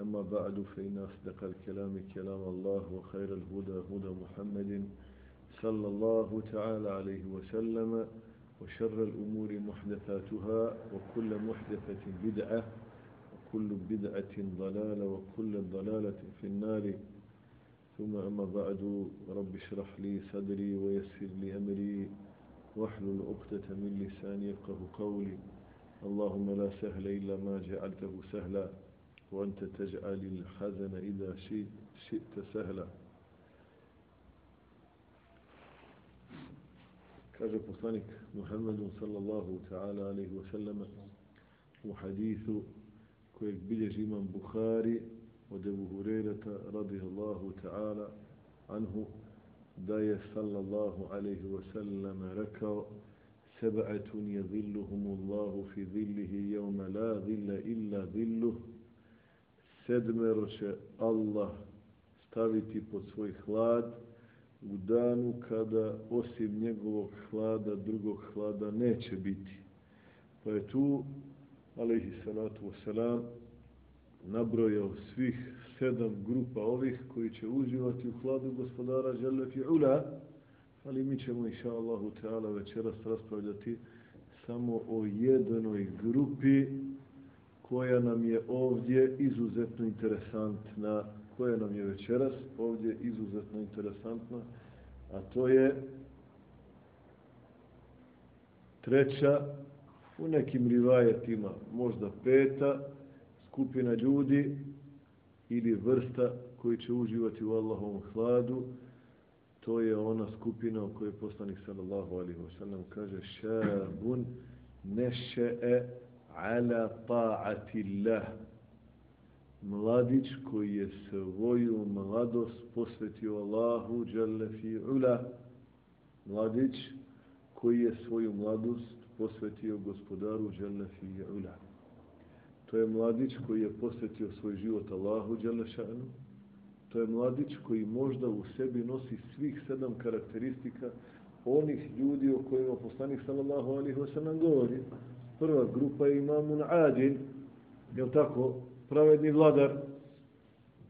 أما بعد فإن أصدق الكلام كلام الله وخير الهدى هدى محمد صلى الله تعالى عليه وسلم وشر الأمور محدثاتها وكل محدثة بدعة وكل بدعة ضلالة وكل ضلالة في النار. ثم أما بعد رب اشرح لي صدري ويسر لي أمري واحلل عقدة من لساني يفقه قولي. اللهم لا سهل إلا ما جعلته سهلا. وأنت تجعل الحزن إذا شئت سهلا. كذا بصانك محمد صلى الله تعالى عليه وسلم وحديث كويك بلج إمام بخاري ودبو هريرة رضي الله تعالى عنه داية صلى الله عليه وسلم ركع سبعة يظلهم الله في ظله يوم لا ظل إلا ظله sedmero će Allah staviti pod svoj hlad u danu kada osim njegovog hlada drugog hlada neće biti. Pa je tu alaihi salatu wasalam, nabrojao svih sedam grupa ovih koji će uživati u hladu gospodara Žele Fi'ula, ali mi ćemo, inša Allahu Teala, večeras raspravljati samo o jednoj grupi koja nam je ovdje izuzetno interesantna, koja nam je večeras ovdje izuzetno interesantna, a to je treća u nekim rivajetima možda peta skupina ljudi ili vrsta koji će uživati u Allahovom hladu. To je ona skupina o kojoj poslanik sallallahu alaihi wa sallam kaže šabun neše'e ala ta'ati Allah mladić koji je svoju mladost posvetio Allahu jalla fi'ula mladić koji je svoju mladost posvetio gospodaru Đelefi Ula. To je mladić koji je posvetio svoj život Allahu Đelešanu. To je mladić koji možda u sebi nosi svih sedam karakteristika onih ljudi o kojima poslanik sallallahu alaihi wa sallam govori. Prva grupa je imamun adil, je tako, pravedni vladar.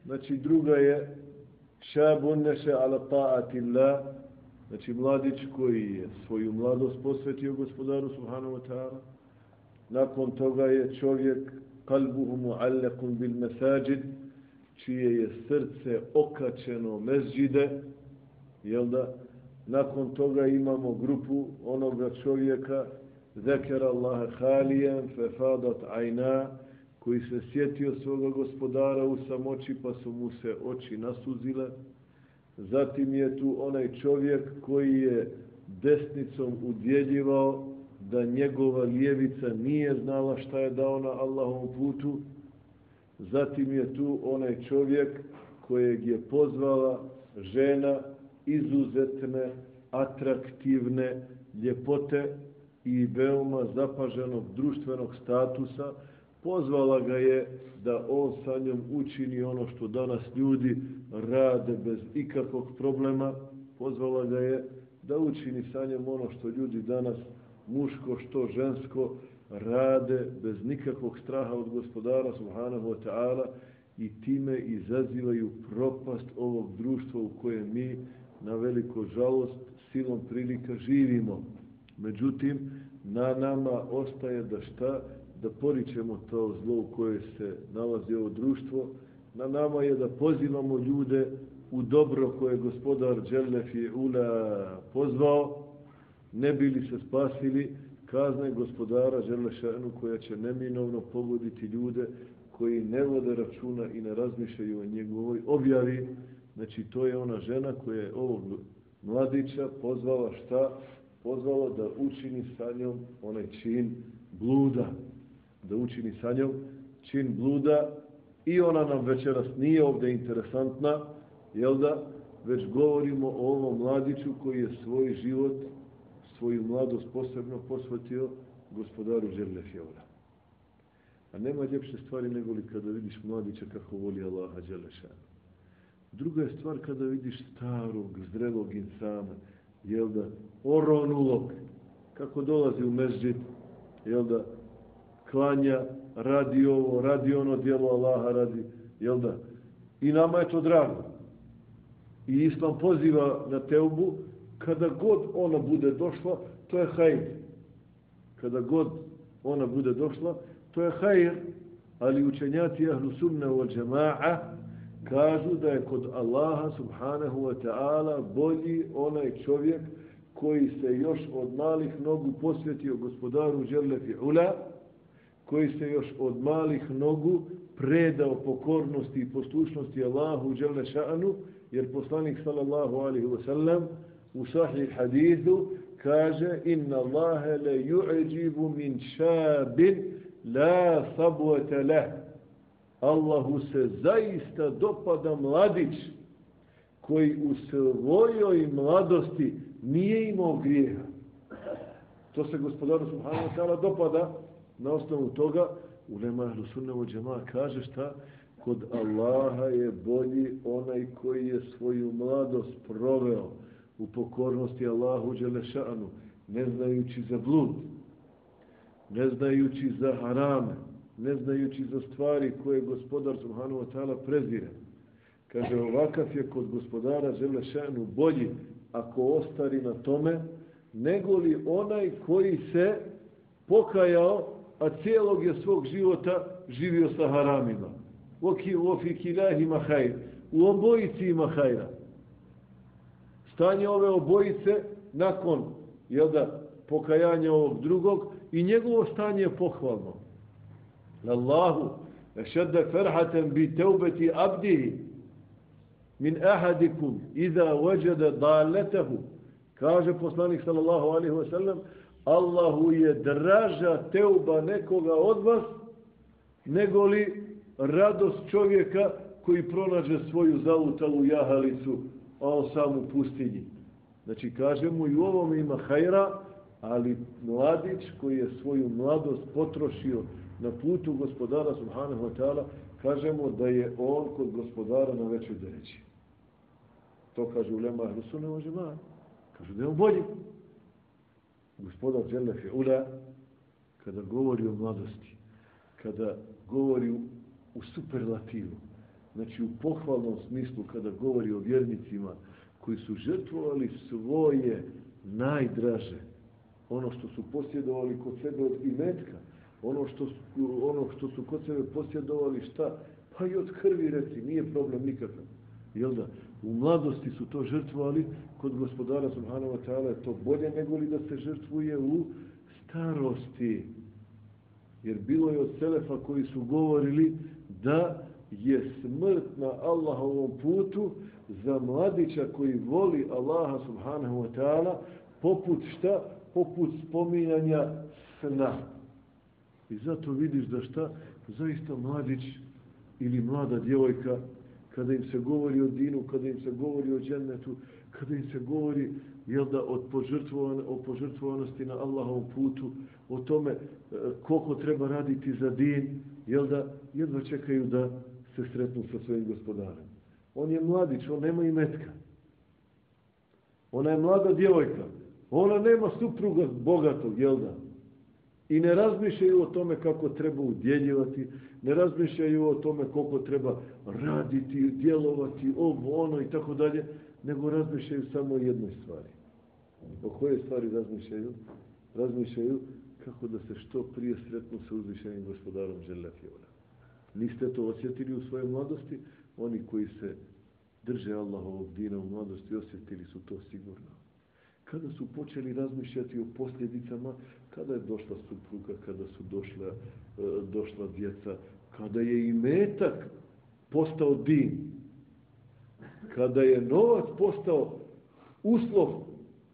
Znači druga je šabun neše ala ta'atillah, Znači, mladić koji je svoju mladost posvetio gospodaru Subhanahu wa ta'ala. Nakon toga je čovjek kalbuhu mu'allakun bil mesajid, čije je srce okačeno mezđide, jel da? Nakon toga imamo grupu onoga čovjeka, zekera Allaha fe fefadat ajna, koji se sjetio svoga gospodara u samoći, pa su mu se oči nasuzile, Zatim je tu onaj čovjek koji je desnicom udjeljivao da njegova lijevica nije znala šta je dao na Allahom putu. Zatim je tu onaj čovjek kojeg je pozvala žena izuzetne, atraktivne ljepote i veoma zapaženog društvenog statusa, pozvala ga je da on sa njom učini ono što danas ljudi rade bez ikakvog problema. Pozvala ga je da učini sa njom ono što ljudi danas muško što žensko rade bez nikakvog straha od gospodara subhanahu wa ta'ala i time izazivaju propast ovog društva u kojem mi na veliko žalost silom prilika živimo. Međutim, na nama ostaje da šta? da poričemo to zlo u koje se nalazi ovo društvo. Na nama je da pozivamo ljude u dobro koje gospodar Đerlef je ula pozvao, ne bili se spasili kazne gospodara Đerlešanu koja će neminovno pogoditi ljude koji ne vode računa i ne razmišljaju o njegovoj objavi. Znači, to je ona žena koja je ovog mladića pozvala šta? Pozvalo da učini sa njom onaj čin bluda da učini sa njom čin bluda I ona nam večeras nije ovdje interesantna, jel da? Već govorimo o ovom mladiću koji je svoj život, svoju mladost posebno posvetio gospodaru Žele Fjora. A nema ljepše stvari nego li kada vidiš mladića kako voli Allaha Đelešana. Druga je stvar kada vidiš starog, zrelog insana, jel da, oronulog, kako dolazi u mezđit, jel da, klanja, radi ovo, radi ono djelo Allaha, radi, jel da, i nama je to drago. I Islam poziva na teubu, kada god ona bude došla, to je hajr. Kada god ona bude došla, to je hajr. Ali učenjaci ahlu sunna u džema'a kažu da je kod Allaha subhanahu wa ta'ala bolji onaj čovjek koji se još od malih nogu posvetio gospodaru Đerlefi Fi'ula, koji se još od malih nogu predao pokornosti i poslušnosti Allahu Đerle Ša'anu, jer poslanik sallallahu alaihi wa sallam u sahih hadithu kaže inna Allahe le ju'eđibu min šabin la sabvete leh. Allahu se zaista dopada mladić koji u svojoj mladosti nije imao grijeha. To se gospodaru subhanahu wa ta'ala dopada na osnovu toga u Lema Ahlusunnevo džema kaže šta? Kod Allaha je bolji onaj koji je svoju mladost proveo u pokornosti Allahu Đelešanu, ne znajući za blud, ne znajući za harame, ne znajući za stvari koje gospodar Subhanahu wa ta'ala prezire. Kaže, ovakav je kod gospodara Đelešanu bolji ako ostari na tome, nego li onaj koji se pokajao, a cijelog je svog života živio sa haramima. Oki u ofikilahima hajr. U obojici ima hajra stanje ove obojice nakon jel da, pokajanja ovog drugog i njegovo stanje je pohvalno. لله أشد فرحة بتوبة teubeti من أحدكم إذا وجد ضالته كاجة kaže poslanik sallallahu alaihi wasallam Allahu je draža teuba nekoga od vas nego li radost čovjeka koji pronađe svoju zalutalu jahalicu a on sam u pustinji. Znači, kaže mu i u ovom ima hajra, ali mladić koji je svoju mladost potrošio na putu gospodara Subhanahu wa ta'ala, kažemo da je on kod gospodara na većoj deređi. To kaže u Lema Hrusu, ne može man. Kažu da je on bolji. Gospodar Đelef je ula, kada govori o mladosti, kada govori u, u superlativu, znači u pohvalnom smislu kada govori o vjernicima koji su žrtvovali svoje najdraže, ono što su posjedovali kod sebe od imetka, ono što, su, ono što su kod sebe posjedovali šta, pa i od krvi reci, nije problem nikakav. Jel da? U mladosti su to žrtvovali kod gospodara Subhanahu wa ta'ala je to bolje nego li da se žrtvuje u starosti. Jer bilo je od Selefa koji su govorili da je smrt na Allahovom putu za mladića koji voli Allaha subhanahu wa ta'ala poput šta? Poput spominjanja sna. I zato vidiš da šta? Zaista mladić ili mlada djevojka kada im se govori o dinu, kada im se govori o džennetu, kada im se govori jel da od požrtvovan, o požrtvovanosti na Allahovom putu, o tome e, koliko treba raditi za din, jel da jedva čekaju da se sretnu sa svojim gospodarem. On je mladić, on nema i metka. Ona je mlada djevojka. Ona nema supruga bogatog, jel da? I ne razmišljaju o tome kako treba udjeljivati, ne razmišljaju o tome koliko treba raditi, djelovati, ovo, ono i tako dalje, nego razmišljaju samo o jednoj stvari. O koje stvari razmišljaju? Razmišljaju kako da se što prije sretnu sa uzvišenim gospodarom Želefijona. Niste to osjetili u svojoj mladosti? Oni koji se drže Allahovog dina u mladosti osjetili su to sigurno. Kada su počeli razmišljati o posljedicama, kada je došla supruga, kada su došla, e, došla djeca, kada je i metak postao din, kada je novac postao uslov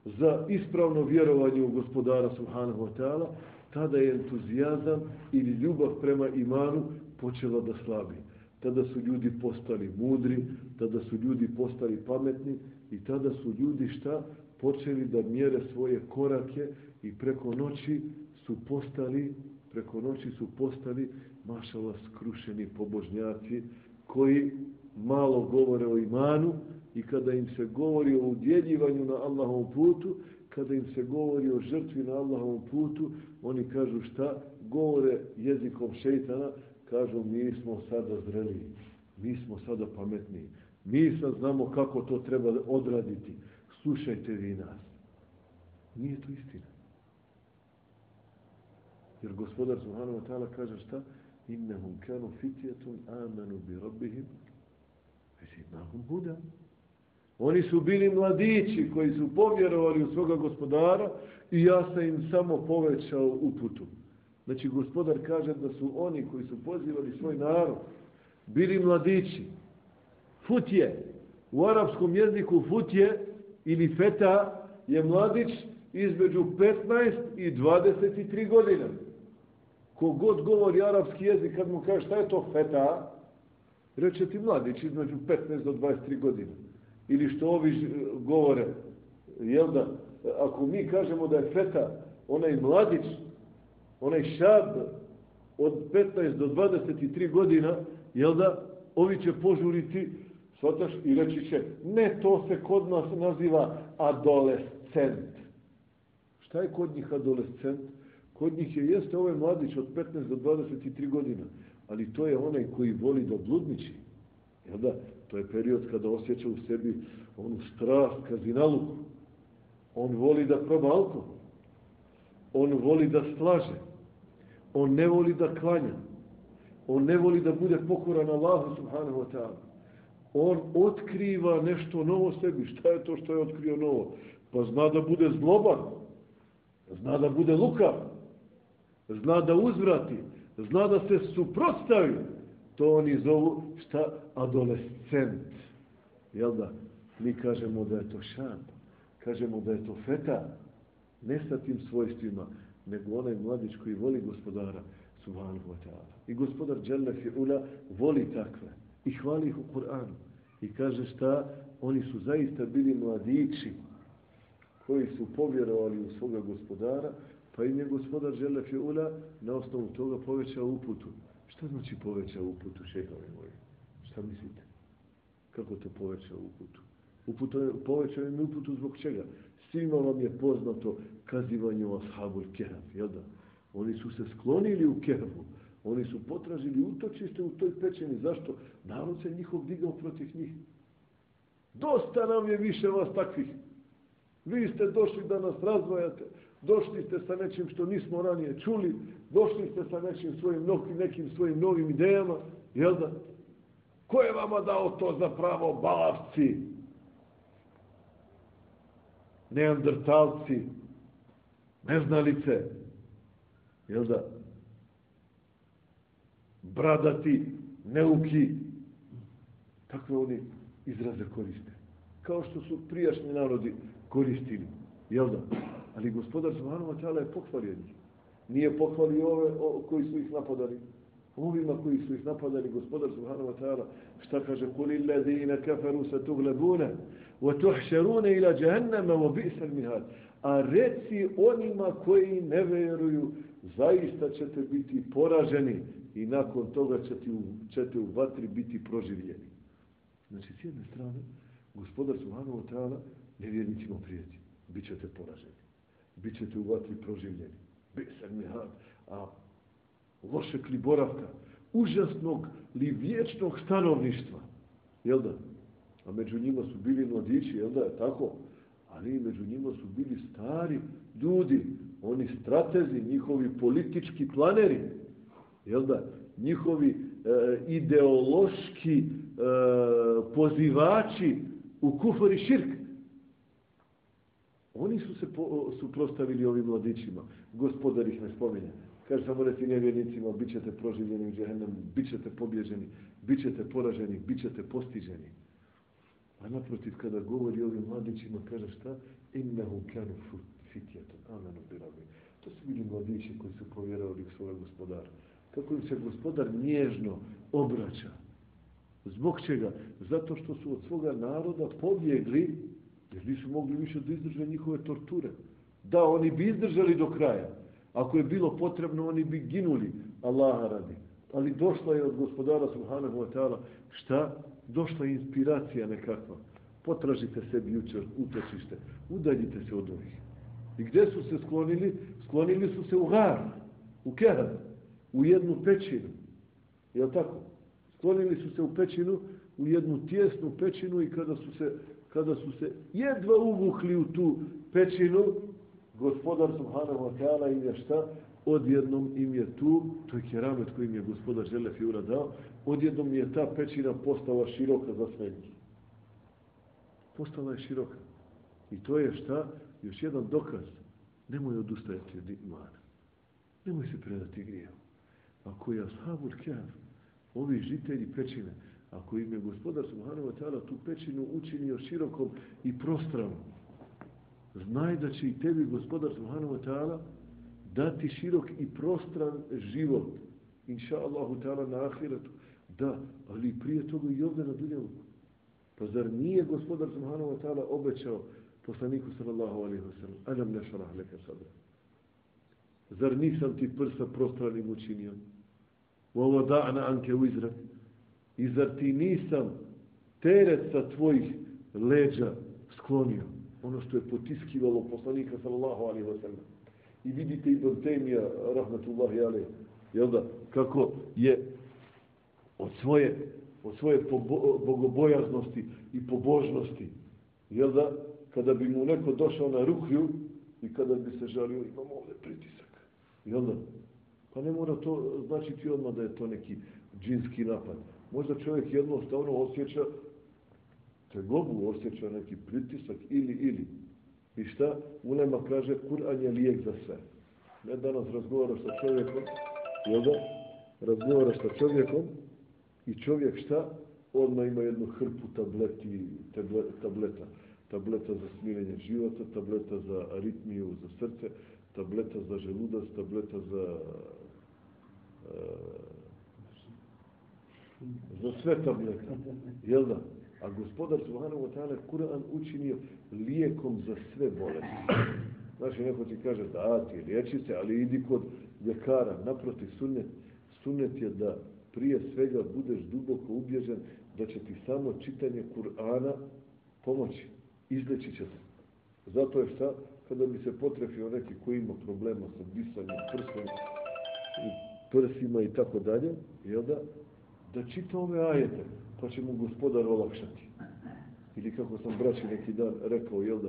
za ispravno vjerovanje u gospodara Subhanahu wa ta'ala, tada je entuzijazam ili ljubav prema imanu počela da slabi. tada su ljudi postali mudri, tada su ljudi postali pametni i tada su ljudi šta počeli da mjere svoje korake i preko noći su postali preko noći su postali mašala skrušeni pobožnjaci koji malo govore o imanu i kada im se govori o udjeljivanju na Allahovom putu, kada im se govori o žrtvi na Allahovom putu, oni kažu šta? Govore jezikom šeitana, kažu mi smo sada zreli, mi smo sada pametni, mi sad znamo kako to treba odraditi, slušajte vi nas. Nije to istina. Jer gospodar Subhanahu wa ta'ala kaže šta? Innehum kanu fitjetun amanu bi rabbihim zidnahum huda. Oni su bili mladići koji su povjerovali u svoga gospodara i ja sam im samo povećao uputu. Znači, gospodar kaže da su oni koji su pozivali svoj narod bili mladići. Futje. U arapskom jeziku futje ili feta je mladić između 15 i 23 godine. Kogod govori arapski jezik, kad mu kaže šta je to feta, reče ti mladić između 15 do 23 godine. Ili što ovi govore, jel da, ako mi kažemo da je feta onaj mladić, onaj šab od 15 do 23 godina, jel da, ovi će požuriti, Svataš i reći će, ne, to se kod nas naziva adolescent. Šta je kod njih adolescent? Kod njih je, jeste ovaj mladić od 15 do 23 godina, ali to je onaj koji voli da bludniči. Jel da? To je period kada osjeća u sebi onu strast ka zinaluku. On voli da proba alkohol. On voli da slaže. On ne voli da klanja. On ne voli da bude pokoran Allahu subhanahu wa ta'ala. On otkriva nešto novo sebi. Šta je to što je otkrio novo? Pa zna da bude zloban. Zna da bude lukav. Zna da uzvrati. Zna da se suprotstavi. To oni zovu šta? Adolescent. Jel da? Mi kažemo da je to šan. Kažemo da je to feta. Ne sa tim svojstvima, nego onaj mladić koji voli gospodara subhanahu wa ta'ala. I gospodar Jalla Fi'ula voli takve. I hvali ih u Kur'anu. I kaže šta? Oni su zaista bili mladići koji su povjerovali u svoga gospodara, pa im je gospodar Žele Fi'ula na osnovu toga povećao uputu. Šta znači povećao uputu, šehovi moji? Šta mislite? Kako to povećao uputu? Uputo, povećao im uputu zbog čega? Svima vam je poznato kazivanje o ashabu kehaf, jel da? Oni su se sklonili u kehafu, oni su potražili utočište u toj pećini. Zašto? Narod se njihov digao protiv njih. Dosta nam je više vas takvih. Vi ste došli da nas razvojate, došli ste sa nečim što nismo ranije čuli, došli ste sa nečim svojim, nekim svojim novim idejama, jel da? Ko je vama dao to za pravo balavci? Neandertalci, neznalice, jel da? Bradati, neuki, takve oni izraze koriste. Kao što su prijašnji narodi koristili, jel da? Ali gospodar Subhanahu wa ta'ala je pohvalio njih. Nije pohvalio ove o, koji su ih napadali. Ovima koji su ih napadali, gospodar Subhanahu wa ta'ala, šta kaže? Kuli ladina kafaru sa tuglebune, wa tuhšerune ila jahannama, wa bi'sal mihad. A reci onima koji ne veruju, zaista ćete biti poraženi i nakon toga će, ti u, ćete u vatri biti proživljeni. Znači, s jedne strane, gospodar Subhanahu wa ta'ala nevjernicima prijeti. Bićete poraženi Bićete u vatri proživljeni. Besan mihad, a lošeg li boravka, užasnog li vječnog stanovništva. Jel da? A među njima su bili mladići, jel da je tako? Ali među njima su bili stari ljudi, oni stratezi, njihovi politički planeri, jel da? Njihovi e, ideološki e, pozivači u kufari širk. Oni su se po, suprostavili ovim mladićima. Gospodar ih ne spominje. Kaže samo reci nevjernicima, bit ćete proživljeni u džehennemu, bit ćete pobježeni, bit ćete poraženi, bit ćete postiženi. A naprotiv, kada govori ovim mladićima, kaže šta? Innehu kanu fitjetom, amenu birabi. To su bili mladići koji su povjerovali u svoga gospodara. Kako im se gospodar nježno obraća. Zbog čega? Zato što su od svoga naroda pobjegli, jer nisu mogli više da izdrže njihove torture. Da, oni bi izdržali do kraja. Ako je bilo potrebno, oni bi ginuli Allaha radi. Ali došla je od gospodara Subhanahu wa ta'ala šta? Došla je inspiracija nekakva. Potražite sebi jučer utočište. Udaljite se od ovih. I gdje su se sklonili? Sklonili su se u Gar, u Kerat, u jednu pećinu. Je tako? Sklonili su se u pećinu, u jednu tjesnu pećinu i kada su se, kada su se jedva uvukli u tu pećinu, gospodar Subhanahu wa ta'ala im je šta? Odjednom im je tu, to je keramet koji im je gospodar Žele Fiura dao, odjednom je ta pećina postala široka za sve njih. Postala je široka. I to je šta? Još jedan dokaz. Nemoj odustajati od imana. Nemoj se predati grijevu. Ako je ashabul kjaf, ovi žitelji pećine, ako im je gospodar Subhanahu wa ta'ala tu pećinu učinio širokom i prostranom, znaj da će i tebi gospodar Subhanahu wa ta'ala dati širok i prostran život. Inša Allahu ta'ala na ahiretu. Da, ali prije toga i ovdje na dunjavu. Pa zar nije gospodar Subhanahu wa ta'ala obećao poslaniku sallallahu alaihi wa sallam alam nešarah leka sadra. Zar nisam ti prsa prostranim učinio? U ovo da'na anke u. I zar ti nisam teret sa tvojih leđa sklonio? Ono što je potiskivalo poslanika sallallahu alaihi wa sallam. I vidite Ibn Taymija, rahmatullahi alaihi, jel da, kako je od svoje, od svoje bogobojaznosti i pobožnosti, jel da, kada bi mu neko došao na ruhju i kada bi se žalio, imamo ovdje pritisak. Jel da? Pa ne mora to značiti odmah da je to neki džinski napad. Možda čovjek jednostavno osjeća tegobu, osjeća neki pritisak ili ili. I šta? Ulema kaže, Kur'an je lijek za sve. Ne danas razgovara sa čovjekom, jel da? Razgovara sa čovjekom i čovjek šta? Odmah ima jednu hrpu tableti, tableta tableta za smirenje života, tableta za aritmiju, za srce, tableta za želudac, tableta za e, za sve tableta. Jel da? A gospodar Subhanahu wa ta'ala Kur'an učinio lijekom za sve bolesti. Znači, neko ti kaže da ti liječi se, ali idi kod ljekara. Naproti, sunnet, sunnet je da prije svega budeš duboko ubježen da će ti samo čitanje Kur'ana pomoći izleći će se. Zato je šta, kada bi se potrefio neki koji ima problema sa disanjem, prstom, prsima i tako dalje, jel da, da čita ove ajete, pa će mu gospodar olakšati. Ili kako sam braći neki dan rekao, jel da,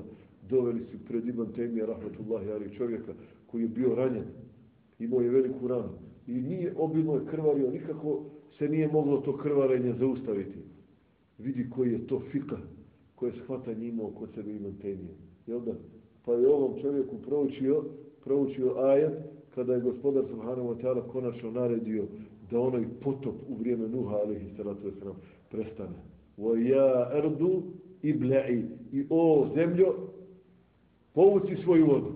doveli su pred imam Temija, rahmatullahi, ali čovjeka koji je bio ranjen, imao je veliku ranu i nije obilno je krvario, nikako se nije moglo to krvarenje zaustaviti. Vidi koji je to fika, koje shvata njima kod sebe imam temije. Jel da? Pa je ovom čovjeku proučio, proučio ajet kada je gospodar Subhanahu wa ta'ala konačno naredio da onaj potop u vrijeme Nuha alaihi salatu wasalam prestane. Wa ja erdu i ble'i. I o zemljo, povuci svoju vodu.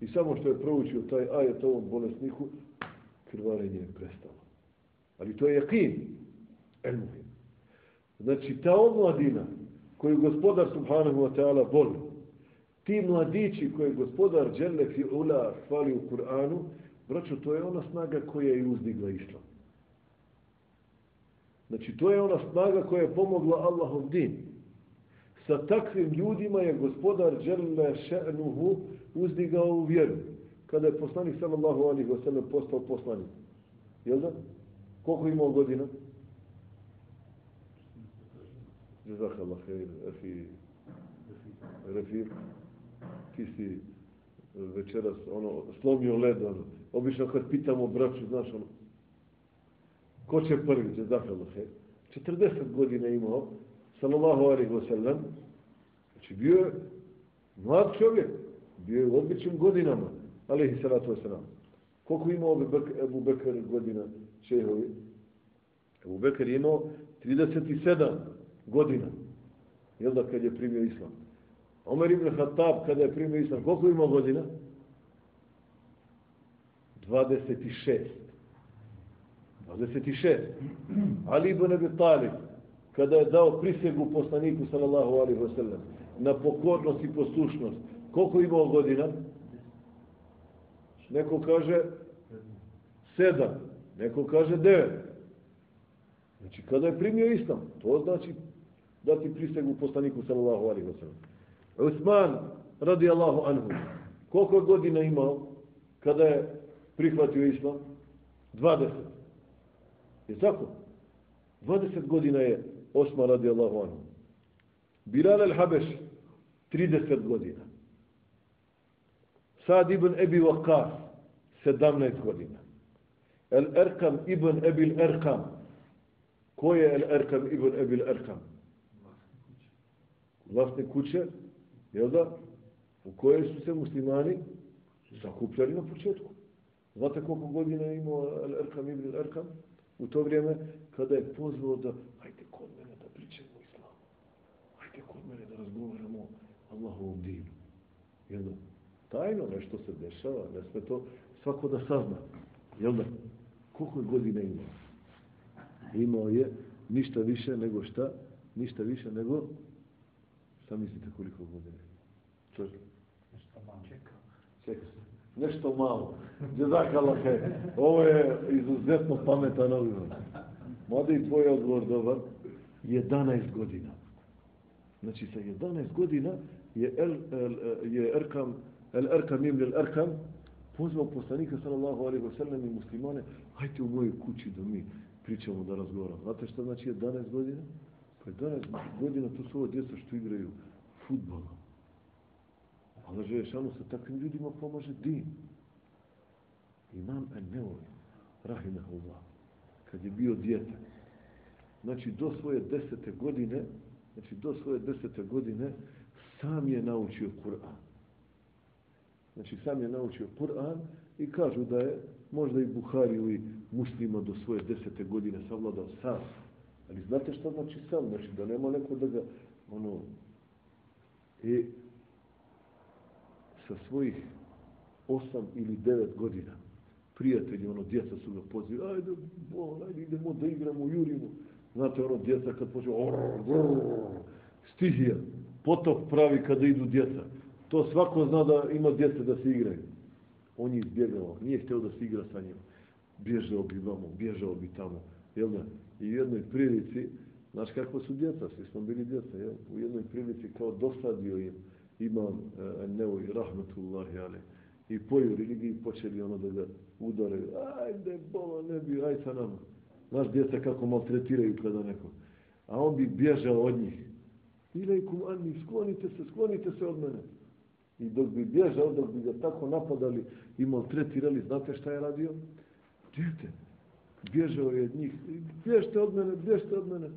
I samo što je proučio taj ajet ovom bolesniku, krvarenje je prestalo. Ali to je jakin. Znači, ta omladina, koju gospodar subhanahu wa ta'ala voli. Ti mladići koje gospodar Đelle fi ula hvali u Kur'anu, braćo, to je ona snaga koja je uzdigla islam. Znači, to je ona snaga koja je pomogla Allahov din. Sa takvim ljudima je gospodar Đelle še'nuhu uzdigao u vjeru. Kada je poslanik sallallahu alihi wa sallam postao poslanik. Jel da? Koliko imao godina? Jezak Allah, efi Refir, ti si eh, večeras ono, slomio led, ono. Obično kad pitamo braću, znaš ono, ko će prvi, Jezak Allah, 40 godina imao, sallallahu alaihi wa sallam, znači bio je mlad čovjek, bio je u odličnim godinama, alaihi salatu wa sallam. Koliko imao Ebu Bekr godina šehovi? Ebu Bekr je imao 37 godina. Jel da kad je primio islam? Omer ibn Khattab kada je primio islam, koliko ima godina? 26. 26. Ali ibn Abi Talib, kada je dao prisegu poslaniku, sallallahu alaihi wasallam na pokornost i poslušnost, koliko imao godina? Neko kaže 7, neko kaže 9. Znači, kada je primio islam, to znači dati prisegu poslaniku, sallallahu alaihi wa sallam. Usman, radi Allahu anhu, koliko godina imao kada je prihvatio islam? 20. Je tako? 20 godina je Osman radi Allahu anhu. Bilal al-Habeš, 30 godina. Sad ibn Ebi Waqas, 17 godina. El Erkam ibn Ebil Erkam. Ko je El Erkam ibn Ebil Erkam? Vlastne kuće, jel da? U kojoj su se muslimani zakupljali na početku. Znate koliko godina je imao Erkam ibn Erkam? U to vrijeme kada je pozvao da hajde kod mene da pričamo islamu. Hajde kod mene da razgovaramo Allahovom dinu. Jel da? Tajno nešto se dešava, ne sve to svako da sazna. Jel da? Koliko je godina imao? Imao je ništa više nego šta? Ništa više nego šta mislite koliko godina? Čovjek? Nešto malo. Čeka. Čeka se nešto malo. Jezakalahe, ovo je izuzetno pametan odgovor. Mladi, tvoj odgovor dobar, 11 godina. Znači, sa 11 godina je El, el, je Erkam, El Erkam im El Erkam pozvao poslanika, sallallahu alaihi wa sallam, i muslimane, hajte u mojoj kući da mi pričamo, da razgovaramo. Znate što znači 11 godina? Pa 11 godina to su ova djeca što igraju futbola. Allah Želešanu sa takvim ljudima pomaže din. Imam Enneovi, rahimahullah, kad je bio djete, znači do svoje desete godine, znači do svoje desete godine, sam je naučio Kur'an. Znači sam je naučio Kur'an i kažu da je možda i Buhari ili muslima do svoje desete godine savladao sam. Ali znate što znači sam? Znači da nema neko da ga, ono, i sa svojih osam ili devet godina prijatelji, ono, djeca su ga pozivali, ajde, bol, ajde, idemo da igramo, jurimo. Znate, ono, djeca kad počne, stihija, potop pravi kada idu djeca. To svako zna da ima djeca da se igraju. On je izbjegao, nije htio da se igra sa njim. Bježao bi vamo, bježao bi tamo. Jel ne? I u jednoj prilici, znaš kako su djeca, svi smo bili djeca, jel? U jednoj prilici kao dosadio im, imam e, Nevoj Rahmetullahi Ali. I pojuri i počeli ono da ga udare. Ajde, bolo, ne bi, aj sa nama. Znaš djeca kako maltretiraju kada neko. A on bi bježao od njih. Ilajkum anni, sklonite se, sklonite se od mene. I dok bi bježao, dok bi ga tako napadali i maltretirali, znate šta je radio? Djete, bježao je od njih. Bježte od mene, bježte od mene.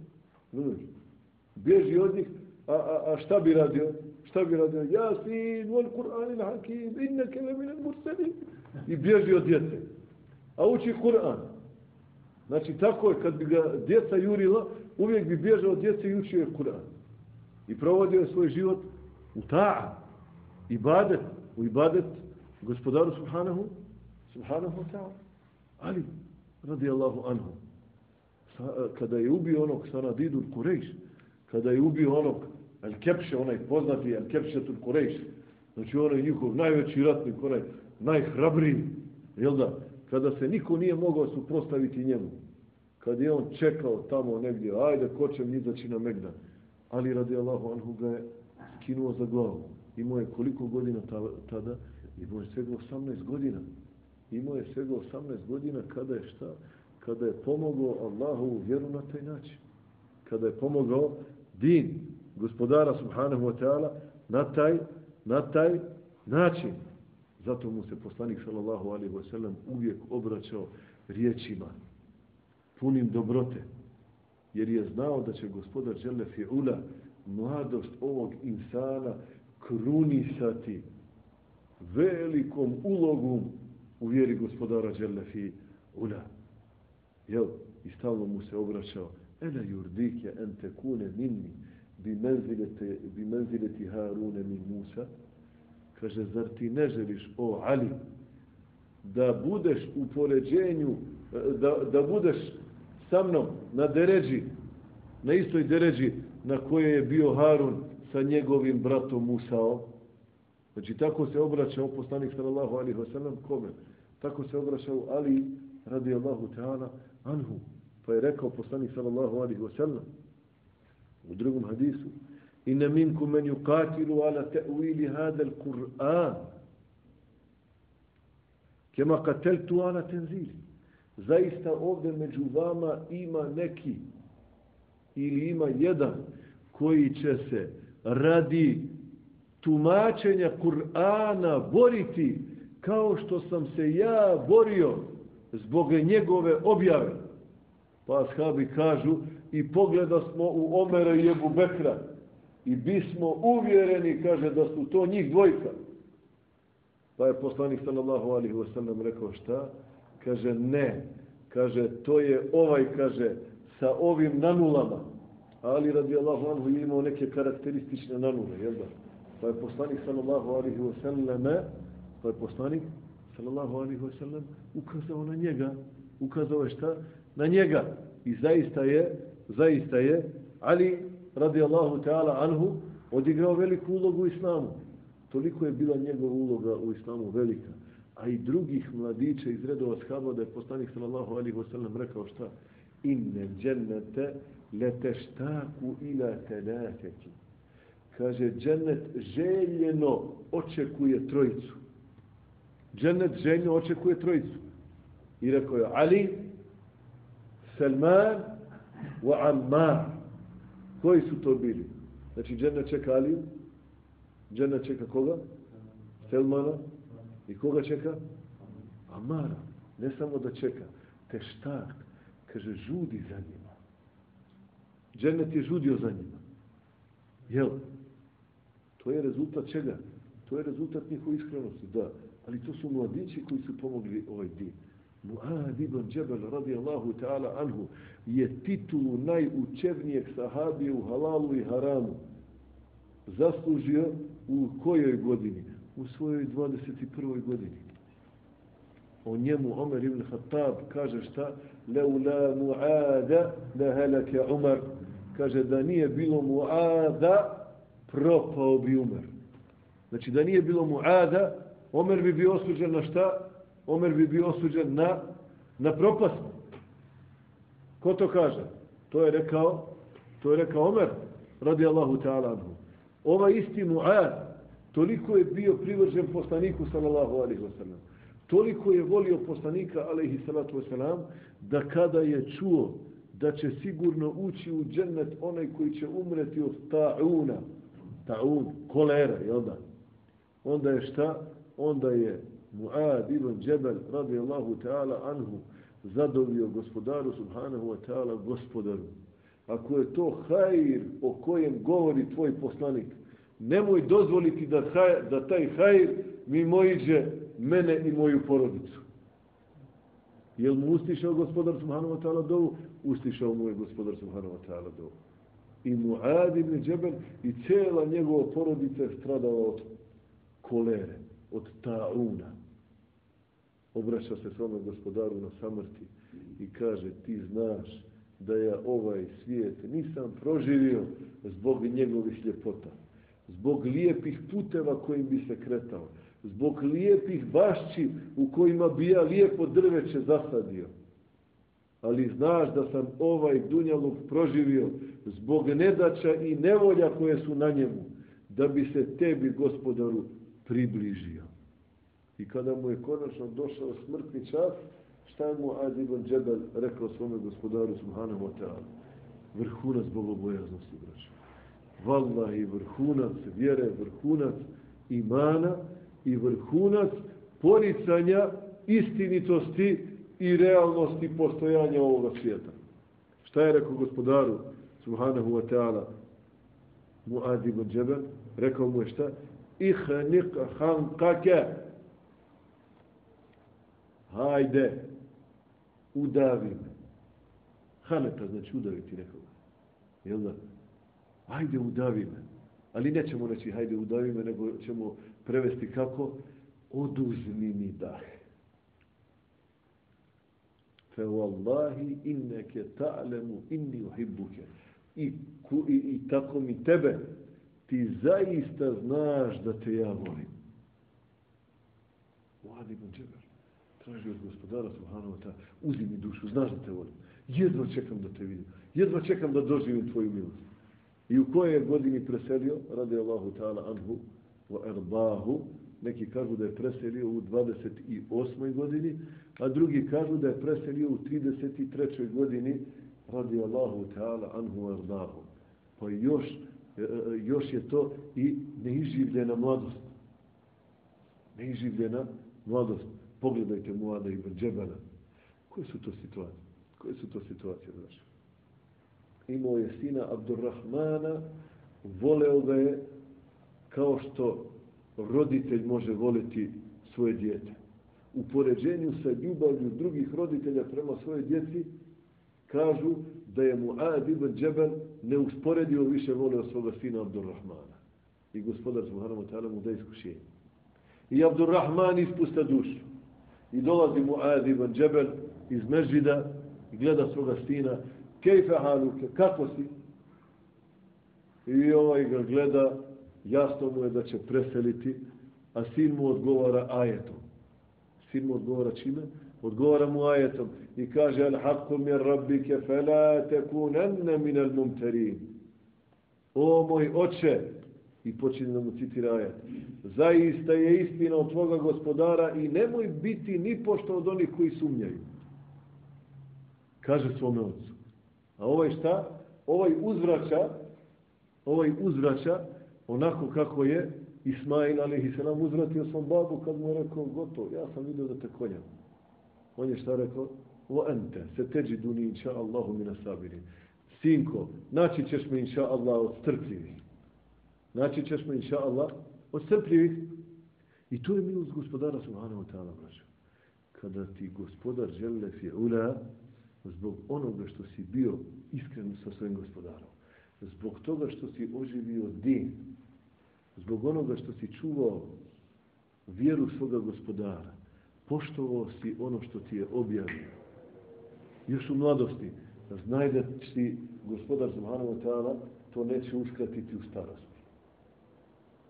Bježi od njih, a, a, a šta bi radio? šta bi radio? Jasin, vol Kur'an il hakim, inna le minen murseli. I bježi od djece. A uči Kur'an. Znači, tako je, kad bi ga djeca jurila, uvijek bi bježao od djece i učio je Kur'an. I provodio je svoj život u ta'a. Ibadet, u ibadet gospodaru Subhanahu, Subhanahu ta'a. Ali, radi Allahu anhu, e, kada je ubio onog Sanadidu Kurejš, kada je ubio onog Al Kepše, onaj poznati Al Kepše tu Kurejš, znači onaj njihov najveći ratnik, onaj najhrabriji, jel da, kada se niko nije mogao suprostaviti njemu, kad je on čekao tamo negdje, ajde, ko će mi izaći na Megdan, ali radi Allahu anhu ga je skinuo za glavu. Imao je koliko godina tada? Imao je svega 18 godina. Imao je svega 18 godina kada je šta? Kada je pomogao Allahu u vjeru na taj način. Kada je pomogao din, gospodara subhanahu wa ta'ala na taj, na taj način. Zato mu se poslanik sallallahu alaihi wa sallam uvijek obraćao riječima punim dobrote. Jer je znao da će gospodar Žele Fi'ula mladost ovog insana krunisati velikom ulogom u vjeri gospodara Đelefi Ula. Jel? I stalno mu se obraćao Ene jurdike ente kune minni bi menzileti Harune min Musa, kaže, zar ti ne želiš, o Ali, da budeš u poređenju da, da budeš sa mnom na deređi, na istoj deređi na kojoj je bio Harun sa njegovim bratom Musao. Znači, tako se obraća poslanik sallallahu alaihi wasallam kome? Tako se obraćao Ali radijallahu ta'ala anhu. Pa je rekao poslanik sallallahu alihi wasallam u drugom hadisu inna minkum men yuqatilu ala ta'wili hada al-Qur'an kema qateltu ala tenzili zaista ovdje među vama ima neki ili ima jedan koji će se radi tumačenja Kur'ana boriti kao što sam se ja borio zbog njegove objave. Pa ashabi kažu i pogleda smo u Omera i Ebu Bekra i bismo uvjereni, kaže, da su to njih dvojka. Pa je poslanik sallallahu alihi wasallam rekao šta? Kaže, ne. Kaže, to je ovaj, kaže, sa ovim nanulama. Ali radi Allahu anhu je imao neke karakteristične nanule, jel da? Pa je poslanik sallallahu alihi wasallam pa je poslanik sallallahu alaihi wasallam ukazao na njega. Ukazao je šta? Na njega. I zaista je, zaista je, Ali radijallahu ta'ala anhu odigrao veliku ulogu u islamu. Toliko je bila njegova uloga u islamu velika a i drugih mladića iz redova shaba da je poslanik sallallahu alaihi wasallam rekao šta? Inne džennete leteštaku ila telateki. Kaže, džennet željeno očekuje trojicu. Džennet željno očekuje trojicu. I rekao je Ali, Salman, wa Ammar. Koji su to bili? Znači, džennet čeka Aliju, džennet čeka koga? Salmana, I koga čeka? Amara. Ne samo da čeka, te šta? kaže, žudi za njima. Džennet je žudio za njima. Jel? To je rezultat čega? To je rezultat njihove iskrenosti, da. Ali to su mladići koji su pomogli ovaj din. Mu'ad ibn Džebel radijallahu ta'ala anhu je titulu najučevnijeg sahabije u halalu i haramu zaslužio u kojoj godini? u svojoj 21. godini. O njemu Omer ibn Khattab kaže šta? Leula mu'ada da helake Umar. Kaže da nije bilo mu'ada, propao bi Umar. Znači da nije bilo mu'ada, Omer bi bio osuđen na šta? Omer bi bio osuđen na, na propast. Ko to kaže? To je rekao, to je rekao Omer, radi Allahu ta'ala anhu. Ova isti mu'ad, Toliko je bio privržen poslaniku sallallahu alaihi wasallam. Toliko je volio poslanika alaihi salatu wasallam da kada je čuo da će sigurno ući u džennet onaj koji će umreti od ta'una, ta'un, kolera, jel da? Onda je šta? Onda je Mu'ad ibn Džebel radijallahu ta'ala anhu zadovio gospodaru subhanahu wa ta'ala gospodaru. Ako je to hajir o kojem govori tvoj poslanik, nemoj dozvoliti da, haj, da taj hajr mimo mene i moju porodicu. Jel mu ustišao gospodar Subhanahu wa ta'ala dovu? Ustišao mu je gospodar Subhanahu wa ta'ala dovu. I Mu'ad ibn Džebel i cijela njegova porodica je stradala od kolere, od tauna. Obraća se svome gospodaru na samrti i kaže ti znaš da ja ovaj svijet nisam proživio zbog njegovih ljepota zbog lijepih puteva kojim bi se kretao, zbog lijepih bašći u kojima bi ja lijepo drveće zasadio. Ali znaš da sam ovaj dunjaluk proživio zbog nedača i nevolja koje su na njemu, da bi se tebi, gospodaru, približio. I kada mu je konačno došao smrtni čas, šta je mu Adibon Džebel rekao svome gospodaru Subhanahu wa ta'ala? Vrhunac bogobojaznosti, braću vallahi vrhunac vjere, vrhunac imana i vrhunac poricanja istinitosti i realnosti postojanja ovoga svijeta. Šta je rekao gospodaru subhanahu wa ta'ala Mu'ad ibn Džebel? Rekao mu je šta? Ihnik hankake Hajde udavi me. Haneta znači udaviti rekao. Jel da? hajde udavi me. Ali nećemo reći hajde udavi me, nego ćemo prevesti kako? Oduzmi mi dah. fe wallahi inneke ta'lemu inni uhibbuke. I, ku, i, I tako mi tebe, ti zaista znaš da te ja volim. Muad ibn Džeber traži od gospodara Subhanahu ta, ta'ala, uzi mi dušu, znaš da te volim. Jedva čekam da te vidim. Jedva čekam da doživim tvoju milost. I u kojoj godini preselio, radi Allahu ta'ala anhu, wa erbahu, neki kažu da je preselio u 28. godini, a drugi kažu da je preselio u 33. godini, radi Allahu ta'ala anhu wa erbahu. Pa još, E, e, još je to i neiživljena mladost. Neiživljena mladost. Pogledajte Muada i Brđebana. Koje su to situacije? Koje su to situacije, znači? Imao je sina Abdurrahmana, voleo ga je kao što roditelj može voliti svoje dijete. U poređenju sa ljubavlju drugih roditelja prema svoje djeci, kažu da je Muad ibn Džebel neusporedio više volio svoga sina Abdurrahmana. I gospodar Subhanahu wa ta'ala mu da iskušenje. I Abdurrahman ispusta dušu. I dolazi Muad ibn Džebel iz Mežida i gleda svoga sina. Kejfe haluke, kako si? I ovaj ga gleda, jasno mu je da će preseliti, a sin mu odgovara ajetom. Sin mu odgovara čime? Odgovara mu ajetom i kaže al haqqu min rabbike fala takunanna min al mumtarin. O moj oče, i počinje da mu citira ajet. Zaista je istina od tvoga gospodara i nemoj biti ni pošto od onih koji sumnjaju. Kaže svome ocu. A ovaj šta? Ovaj uzvraća, ovaj uzvraća onako kako je Ismail alihi uzvratio svom babu kad mu je rekao gotovo, ja sam vidio da te konjam. On je šta rekao? O ente, se teđi duni inša Allahu mina sabiri. Sinko, naći ćeš me inša Allah od strpljivih. Naći ćeš me, inša Allah, od strpljivih. I to je milost gospodara Subhanahu wa ta'ala, braćo. Kada ti gospodar žele fi'ula, zbog onoga što si bio iskren sa svojim gospodarom, zbog toga što si oživio din, zbog onoga što si čuvao vjeru svoga gospodara, poštovao si ono što ti je objavio. Još u mladosti, znaj da ti gospodar Subhanahu wa ta'ala to neće uskratiti u starosti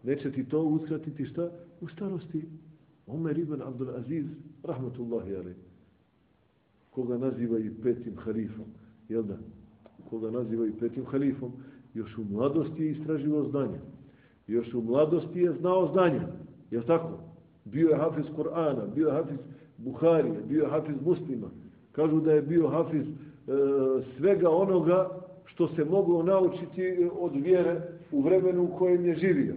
neće ti to uskratiti šta? U starosti. Omer ibn Abdul Aziz, rahmatullahi alaih, koga naziva i petim halifom, jel da? Koga naziva i petim halifom, još u mladosti je istraživo znanje. Još u mladosti je znao znanje. Je tako? Bio je hafiz Kur'ana, bio je hafiz Buharije, bio je hafiz muslima. Kažu da je bio hafiz e, svega onoga što se moglo naučiti e, od vjere u vremenu u kojem je živio.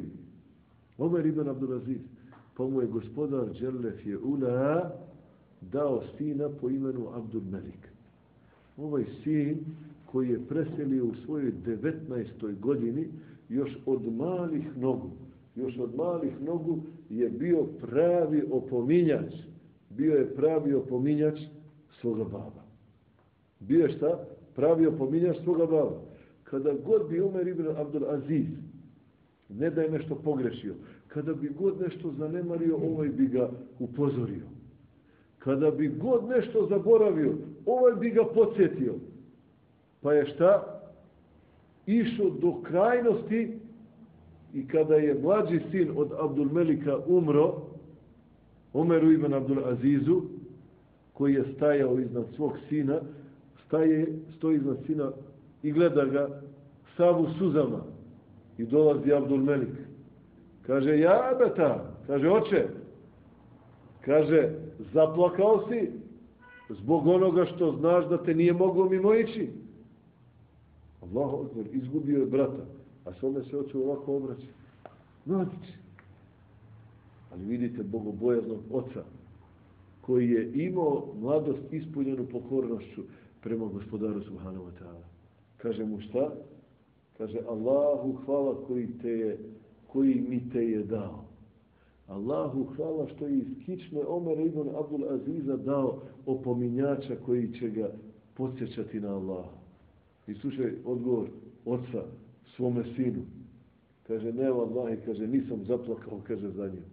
Omer ibn Abdulaziz, pa mu je gospodar Đerlef je ula dao sina po imenu Abdul Melik. Ovaj sin koji je preselio u svojoj 19. godini još od malih nogu, još od malih nogu je bio pravi opominjač, bio je pravi opominjač svoga baba. Bio je šta? Pravi opominjač svoga baba. Kada god bi Omer ibn Abdul Aziz ne da je nešto pogrešio. Kada bi god nešto zanemario, ovaj bi ga upozorio. Kada bi god nešto zaboravio, ovaj bi ga podsjetio. Pa je šta? Išao do krajnosti i kada je mlađi sin od Abdul Melika umro, Omeru ibn Abdul Azizu, koji je stajao iznad svog sina, staje, stoji iznad sina i gleda ga savu suzama, I dolazi Abdul Melik. Kaže, ja beta, kaže, oče, kaže, zaplakao si zbog onoga što znaš da te nije moglo mimo ići. Allah odmor, izgubio je brata, a svome se oče ovako obraća. Mladić. Ali vidite bogobojaznog oca, koji je imao mladost ispunjenu pokornošću prema gospodaru Subhanahu wa ta'ala. Kaže mu šta? Kaže, Allahu hvala koji, te je, koji mi te je dao. Allahu hvala što je iz kične Omer ibn Abdul Aziza dao opominjača koji će ga podsjećati na Allaha. I slušaj odgovor oca svome sinu. Kaže, ne vallahi, kaže, nisam zaplakao, kaže za njim.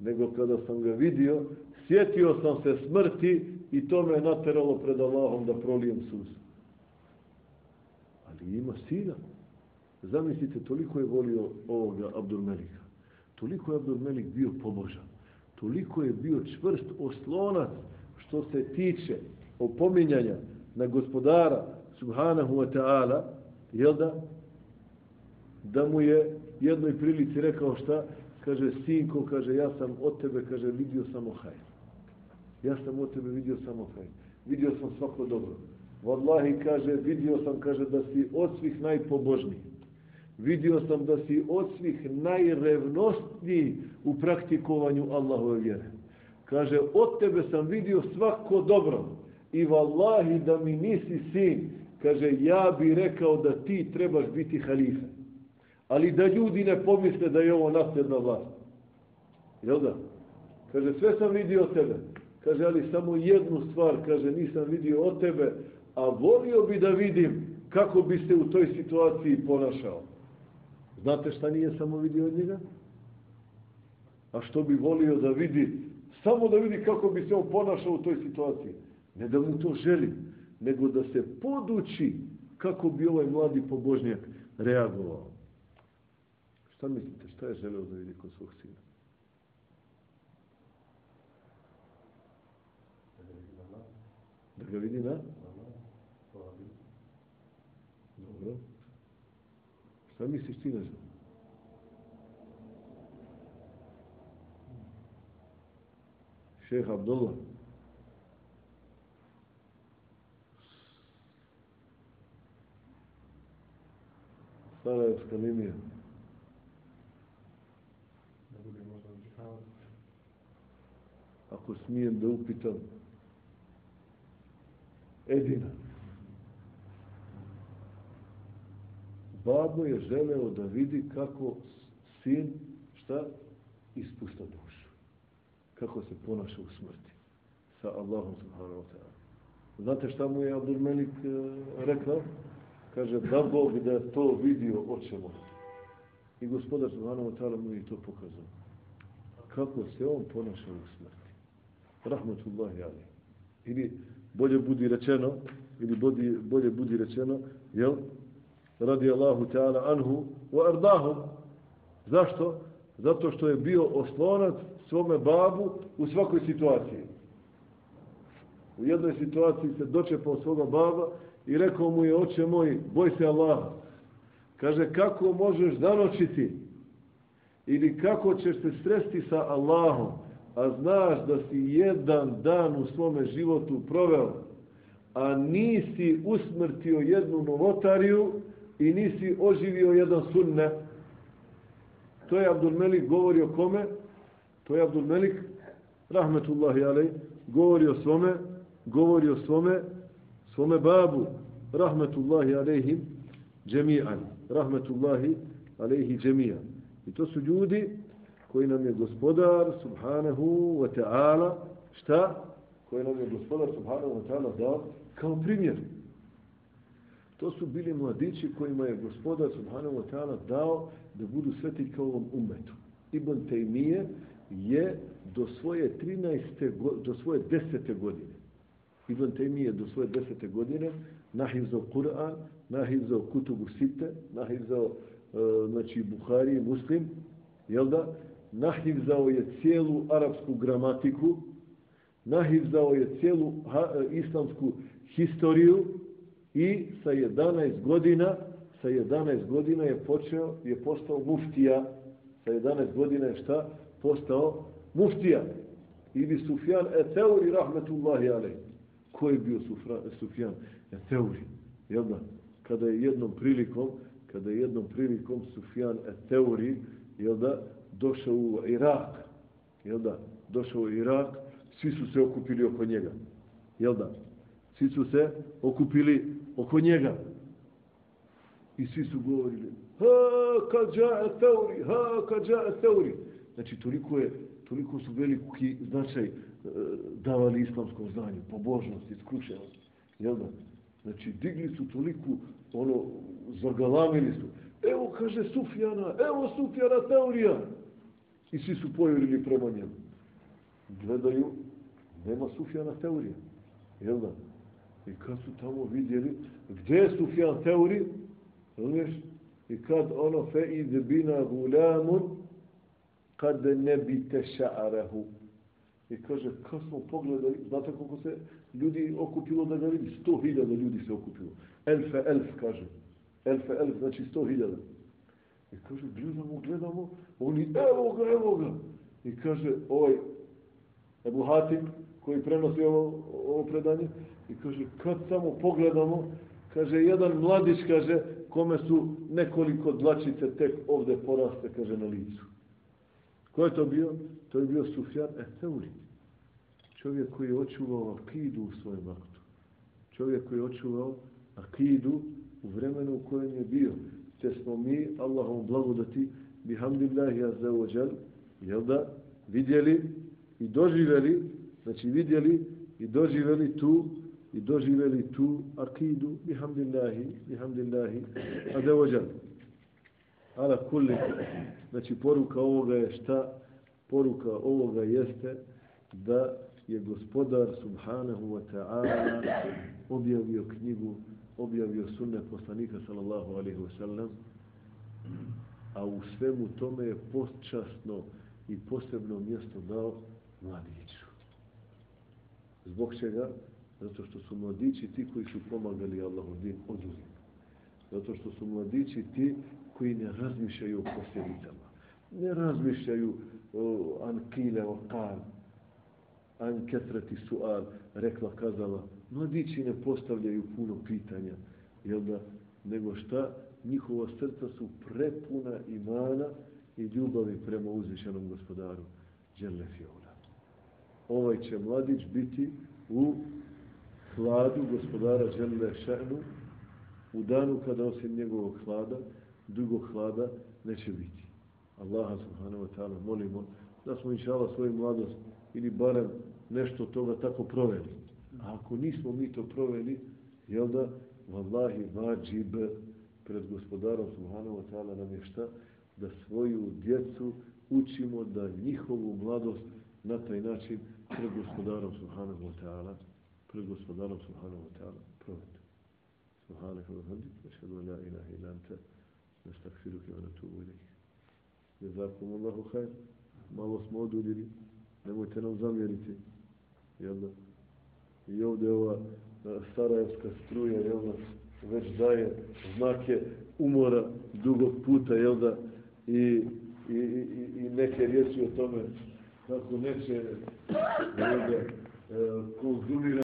Nego kada sam ga vidio, sjetio sam se smrti i to me nateralo pred Allahom da prolijem suzu. Ali ima sina. Zamislite, toliko je volio ovoga Abdulmelika. Toliko je Abdulmelik bio pobožan. Toliko je bio čvrst oslonac što se tiče opominjanja na gospodara subhanahu wa ta'ala, jel da? Da mu je jednoj prilici rekao šta? Kaže, sinko, kaže, ja sam od tebe, kaže, vidio samo hajr. Ja sam od tebe vidio samo hajr. Vidio sam svako dobro. Wallahi, kaže, vidio sam, kaže, da si od svih najpobožniji. Vidio sam da si od svih najrevnostniji u praktikovanju Allahove vjere. Kaže, od tebe sam vidio svako dobro. I vallahi da mi nisi sin, kaže, ja bi rekao da ti trebaš biti halife. Ali da ljudi ne pomisle da je ovo nasljedna vlast. Jel da? Kaže, sve sam vidio od tebe. Kaže, ali samo jednu stvar, kaže, nisam vidio od tebe, a volio bi da vidim kako bi se u toj situaciji ponašao. Znate šta nije samo vidio od njega? A što bi volio da vidi, samo da vidi kako bi se on ponašao u toj situaciji. Ne da mu to želi, nego da se poduči kako bi ovaj mladi pobožnjak reagovao. Šta mislite, šta je želeo da vidi kod svog sina? Da ga vidi na? Dobro. Šta misliš ti nešto? Šeh Abdullah. Sarajevska linija. Ako smijem da upitam, Edina. babo je želeo da vidi kako sin šta ispušta dušu. Kako se ponaša u smrti sa Allahom subhanahu wa ta'ala. Znate šta mu je Abdul Melik e, rekao? Kaže, da Bog da to vidio očemo. I gospodar subhanahu wa ta'ala mu je to pokazao. Kako se on ponaša u smrti rahmetullahi ali. Ili bolje budi rečeno, ili bodi, bolje budi rečeno, jel? radi Allahu ta'ala anhu wa ardahum. Zašto? Zato što je bio oslonac svome babu u svakoj situaciji. U jednoj situaciji se dočepao svoga baba i rekao mu je, oče moj, boj se Allaha. Kaže, kako možeš zanočiti ili kako ćeš se sresti sa Allahom, a znaš da si jedan dan u svome životu proveo, a nisi usmrtio jednu novotariju, i nisi oživio jedan sunne. To je Abdul Melik govori o kome? To je Abdul Melik, rahmetullahi alej, govori o svome, govori o svome, svome babu, rahmetullahi alejhim, džemijan, rahmetullahi alejhi džemijan. I to su ljudi koji nam je gospodar, subhanahu wa ta'ala, šta? Koji nam je gospodar, subhanahu wa ta'ala, dao kao primjer. To su bili mladići kojima je gospodar Subhanahu wa ta'ala dao da budu sveti kao ovom umetu. Ibn Taymiye je do svoje 13. do svoje 10. godine. Ibn Taymiye do svoje 10. godine nahizao Kur'an, nahizao Kutubu Site, nahizao e, znači Buhari i Muslim, jel da? Nahivzao je cijelu arapsku gramatiku, nahivzao je cijelu e, islamsku historiju, i sa 11 godina sa 11 godina je počeo je postao muftija. Sa 11 godina je šta? Postao muftija. Ili Sufjan Eteuri rahmetullahi alej. Ko je bio Sufra, Sufjan Eteuri jel da? Kada je jednom prilikom kada je jednom prilikom Sufjan Eteuri jel da? Došao u Irak jel da došao u Irak svi su se okupili oko njega jel da svi su se okupili oko njega. I svi su govorili, ha, kad ja teori, ha, kad ja teori. Znači, toliko, je, toliko su veliki značaj e, davali islamskom znanju, pobožnosti, skrušenosti. Jel da? Znači, digli su toliko, ono, zagalamili su. Evo, kaže Sufjana, evo Sufjana teorija. I svi su pojurili prema njemu. Gledaju, nema Sufjana teorije. Jel da? I kad su tamo vidjeli, gdje je Sufjan teori? Razumiješ? I kad ono fe id bina gulamun, kad ne bite ša'arahu. I kaže, kad smo pogledali, znate koliko se ljudi okupilo da ga vidi? Sto hiljada ljudi se okupilo. Elfe, elf, kaže. Elfe, elf, znači sto hiljada. I kaže, gledamo, gledamo, oni, evo ga, evo ga. I kaže, ovaj, Ebu Hatim, koji prenosi ovo, ovo predanje, i kaže, kad samo pogledamo, kaže, jedan mladić, kaže, kome su nekoliko dlačice tek ovde poraste, kaže, na licu. Ko je to bio? To je bio Sufjan Eteuri. Čovjek koji je očuvao akidu u svojem aktu. Čovjek koji je očuvao akidu u vremenu u kojem je bio. Te smo mi, Allahom blagodati, bihamdillahi azza wa jel da, vidjeli i doživjeli, znači vidjeli i doživjeli tu i doživjeli tu akidu bihamdillahi, bihamdillahi azza wa. Ala kulli, znači poruka ovoga je šta? Poruka ovoga jeste da je gospodar subhanahu wa ta'ala objavio knjigu, objavio sunne poslanika sallallahu alaihi wa sallam, a u svemu tome je postčasno i posebno mjesto dao mladiću. Zbog čega? Zato što su mladići ti koji su pomagali Allahu din od uvijek. Zato što su mladići ti koji ne razmišljaju o posljedicama. Ne razmišljaju o ankile, o kar, an ketreti sual, rekla, kazala. Mladići ne postavljaju puno pitanja, jel da, nego šta, njihova srca su prepuna imana i ljubavi prema uzvišenom gospodaru, Đerle Fiola. Ovaj će mladić biti u hladu gospodara Đerle Šenu, u danu kada osim njegovog hlada, drugog hlada neće biti. Allaha subhanahu wa ta'ala molimo da smo inšala svoju mladost ili barem nešto toga tako proveli. A ako nismo mi to proveli, jel da, vallahi vađib pred gospodarom subhanahu wa ta'ala nam je šta? Da svoju djecu učimo da njihovu mladost na taj način pred gospodarom subhanahu wa ta'ala pred gospodarom subhanahu wa ta'ala provedu. Subhanahu wa ta'ala, ašhadu la ilaha illa anta, nastakfiruke wa natubu ilayk. Jazakum Allahu khair. Malo smo oduljili. Nemojte nam zamjeriti. Jel da? I ovdje ova e, Sarajevska struja, jel da, već daje znake umora dugog puta, jel da, i, i, i, i neke riječi o tome kako neće, jel da, e,